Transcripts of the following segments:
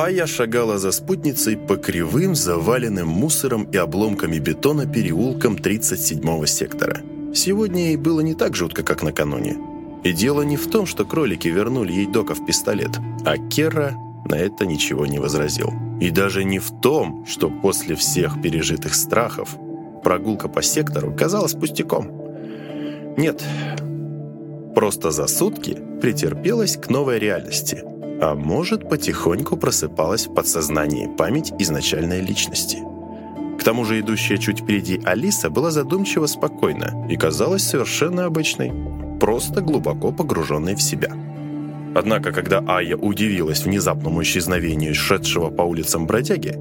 А я шагала за спутницей по кривым, заваленным мусором и обломками бетона переулкам 37-го сектора. Сегодня ей было не так жутко, как накануне. И дело не в том, что кролики вернули ей Доков пистолет, а Кера на это ничего не возразил. И даже не в том, что после всех пережитых страхов прогулка по сектору казалась пустяком. Нет, просто за сутки претерпелась к новой реальности. А может, потихоньку просыпалась в подсознании память изначальной личности. К тому же идущая чуть впереди Алиса была задумчиво спокойна и казалась совершенно обычной, просто глубоко погруженной в себя. Однако, когда Ая удивилась внезапному исчезновению шедшего по улицам бродяги,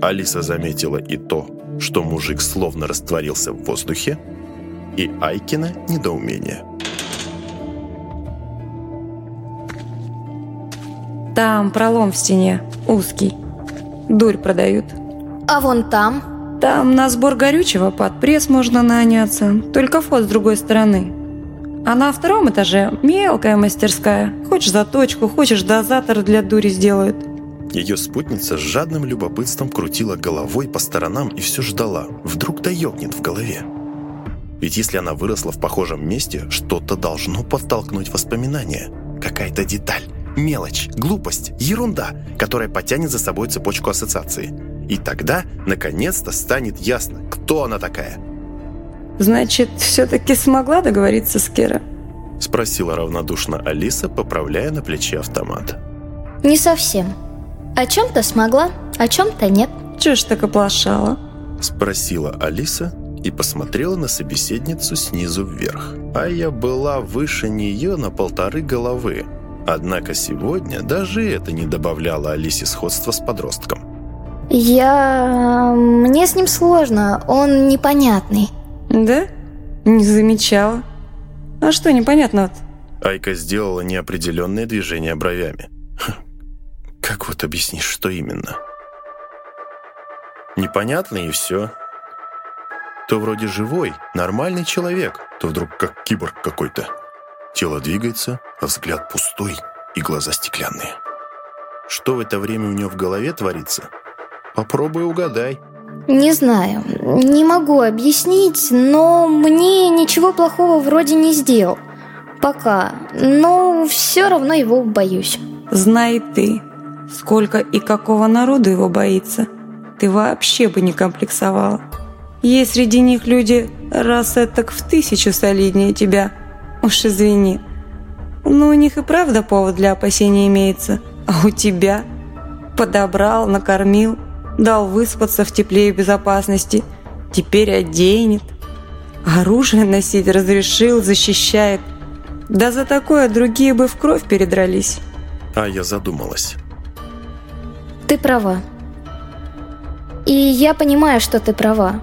Алиса заметила и то, что мужик словно растворился в воздухе, и Айкина недоумение. Там пролом в стене, узкий. Дурь продают. А вон там? Там на сбор горючего под пресс можно наняться, только вход с другой стороны. А на втором этаже мелкая мастерская. Хочешь заточку, хочешь дозатор для дури сделают. Ее спутница с жадным любопытством крутила головой по сторонам и все ждала. Вдруг да ёкнет в голове. Ведь если она выросла в похожем месте, что-то должно подтолкнуть воспоминания. Какая-то деталь, мелочь, глупость, ерунда, которая потянет за собой цепочку ассоциаций. И тогда, наконец-то, станет ясно, кто она такая. «Значит, все-таки смогла договориться с Кера?» Спросила равнодушно Алиса, поправляя на плече автомат. Не совсем. О чем-то смогла, о чем-то нет. Чего ж так оплошала? Спросила Алиса и посмотрела на собеседницу снизу вверх. А я была выше нее на полторы головы. Однако сегодня даже это не добавляло Алисе сходства с подростком. Я... Мне с ним сложно, он непонятный. Да? Не замечала. А что непонятно-то? Айка сделала неопределенное движение бровями. Хм, Как вот объяснишь, что именно? Непонятно и все. То вроде живой, нормальный человек, то вдруг как киборг какой-то. Тело двигается, а взгляд пустой и глаза стеклянные. Что в это время у нее в голове творится? Попробуй угадай. Не знаю, не могу объяснить, но мне ничего плохого вроде не сделал. Пока, но все равно его боюсь. Знай ты, сколько и какого народу его боится. Ты вообще бы не комплексовала. Есть среди них люди, раз это в тысячу солиднее тебя. Уж извини. Но у них и правда повод для опасения имеется. А у тебя? Подобрал, накормил, дал выспаться в тепле и безопасности. Теперь оденет. Оружие носить разрешил, защищает. Да за такое другие бы в кровь передрались. А я задумалась. Ты права. И я понимаю, что ты права.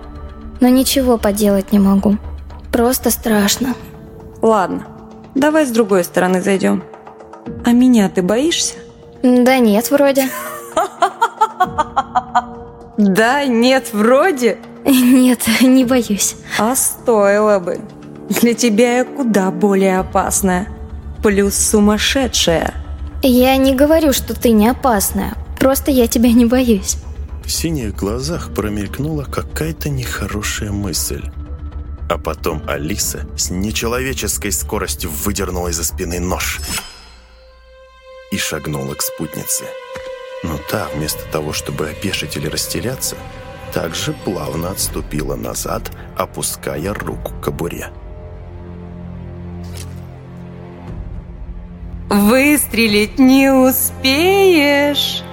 Но ничего поделать не могу. Просто страшно. Ладно, давай с другой стороны зайдем. А меня ты боишься? Да нет, вроде. Да, нет, вроде. Нет, не боюсь. А стоило бы. Для тебя я куда более опасная. Плюс сумасшедшая. Я не говорю, что ты не опасная. Просто я тебя не боюсь. В синих глазах промелькнула какая-то нехорошая мысль. А потом Алиса с нечеловеческой скоростью выдернула из-за спины нож и шагнула к спутнице. Но та, вместо того, чтобы опешить или растеряться, также плавно отступила назад, опуская руку к кобуре. Выстрелить не успеешь.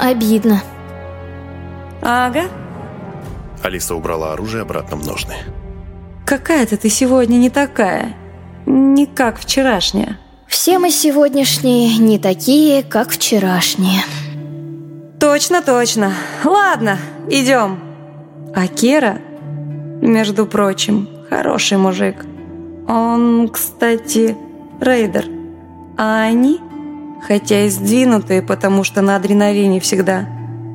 Обидно. Ага. Алиса убрала оружие обратно в ножны. Какая-то ты сегодня не такая. Не как вчерашняя. Все мы сегодняшние не такие, как вчерашние. Точно, точно. Ладно, идем. А Кера, между прочим, хороший мужик. Он, кстати, рейдер. А они, хотя и сдвинутые, потому что на адреналине всегда,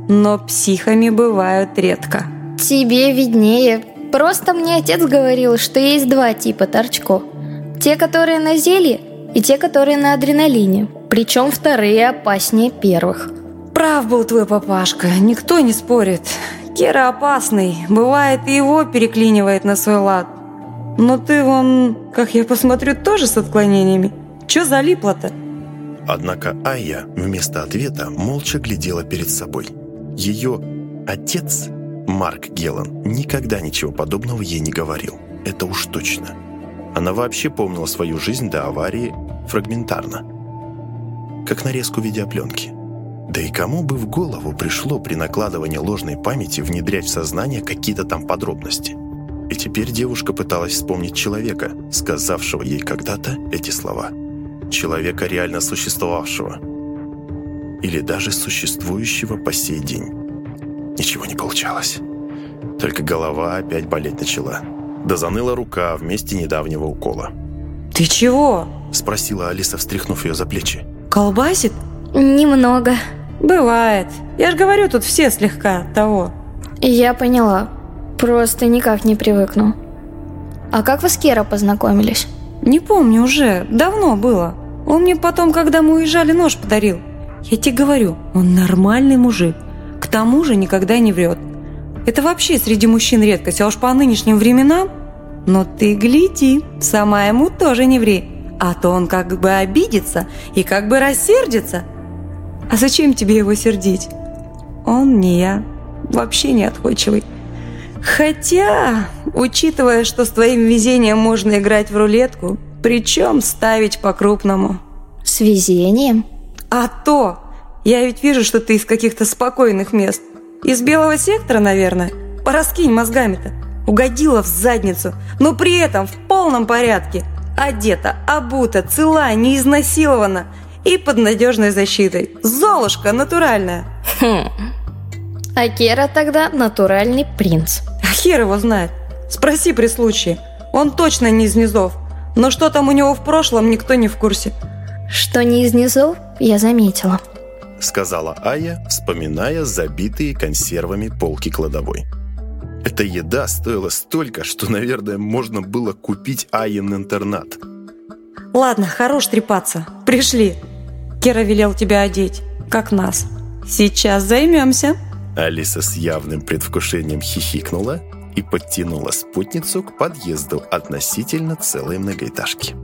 но психами бывают редко. Тебе виднее. Просто мне отец говорил, что есть два типа торчков. Те, которые на зелье, и те, которые на адреналине. Причем вторые опаснее первых. Прав был твой папашка, никто не спорит. Кера опасный, бывает и его переклинивает на свой лад. Но ты вон, как я посмотрю, тоже с отклонениями. Чё залипла-то? Однако Айя вместо ответа молча глядела перед собой. Ее отец, Марк Гелан, никогда ничего подобного ей не говорил. Это уж точно. Она вообще помнила свою жизнь до аварии фрагментарно. Как нарезку видеопленки. Да и кому бы в голову пришло при накладывании ложной памяти внедрять в сознание какие-то там подробности? И теперь девушка пыталась вспомнить человека, сказавшего ей когда-то эти слова – человека, реально существовавшего. Или даже существующего по сей день. Ничего не получалось. Только голова опять болеть начала. Да заныла рука в месте недавнего укола. «Ты чего?» – спросила Алиса, встряхнув ее за плечи. «Колбасит?» «Немного». «Бывает. Я же говорю, тут все слегка того». «Я поняла. Просто никак не привыкну». «А как вы с Кера познакомились?» Не помню уже, давно было. Он мне потом, когда мы уезжали, нож подарил. Я тебе говорю, он нормальный мужик. К тому же никогда не врет. Это вообще среди мужчин редкость, а уж по нынешним временам... Но ты гляди, сама ему тоже не ври. А то он как бы обидится и как бы рассердится. А зачем тебе его сердить? Он не я, вообще не отходчивый. Хотя, учитывая, что с твоим везением можно играть в рулетку, причем ставить по-крупному. С везением? А то! Я ведь вижу, что ты из каких-то спокойных мест. Из белого сектора, наверное. Пораскинь мозгами-то. Угодила в задницу, но при этом в полном порядке. Одета, обута, цела, не изнасилована и под надежной защитой. Золушка натуральная. Хм. А Кера тогда натуральный принц. А хер его знает. Спроси при случае. Он точно не из низов. Но что там у него в прошлом, никто не в курсе. Что не из низов, я заметила. Сказала Ая, вспоминая забитые консервами полки кладовой. Эта еда стоила столько, что, наверное, можно было купить Аин интернат. Ладно, хорош трепаться. Пришли. Кера велел тебя одеть, как нас. Сейчас займемся. Алиса с явным предвкушением хихикнула и подтянула спутницу к подъезду относительно целой многоэтажки.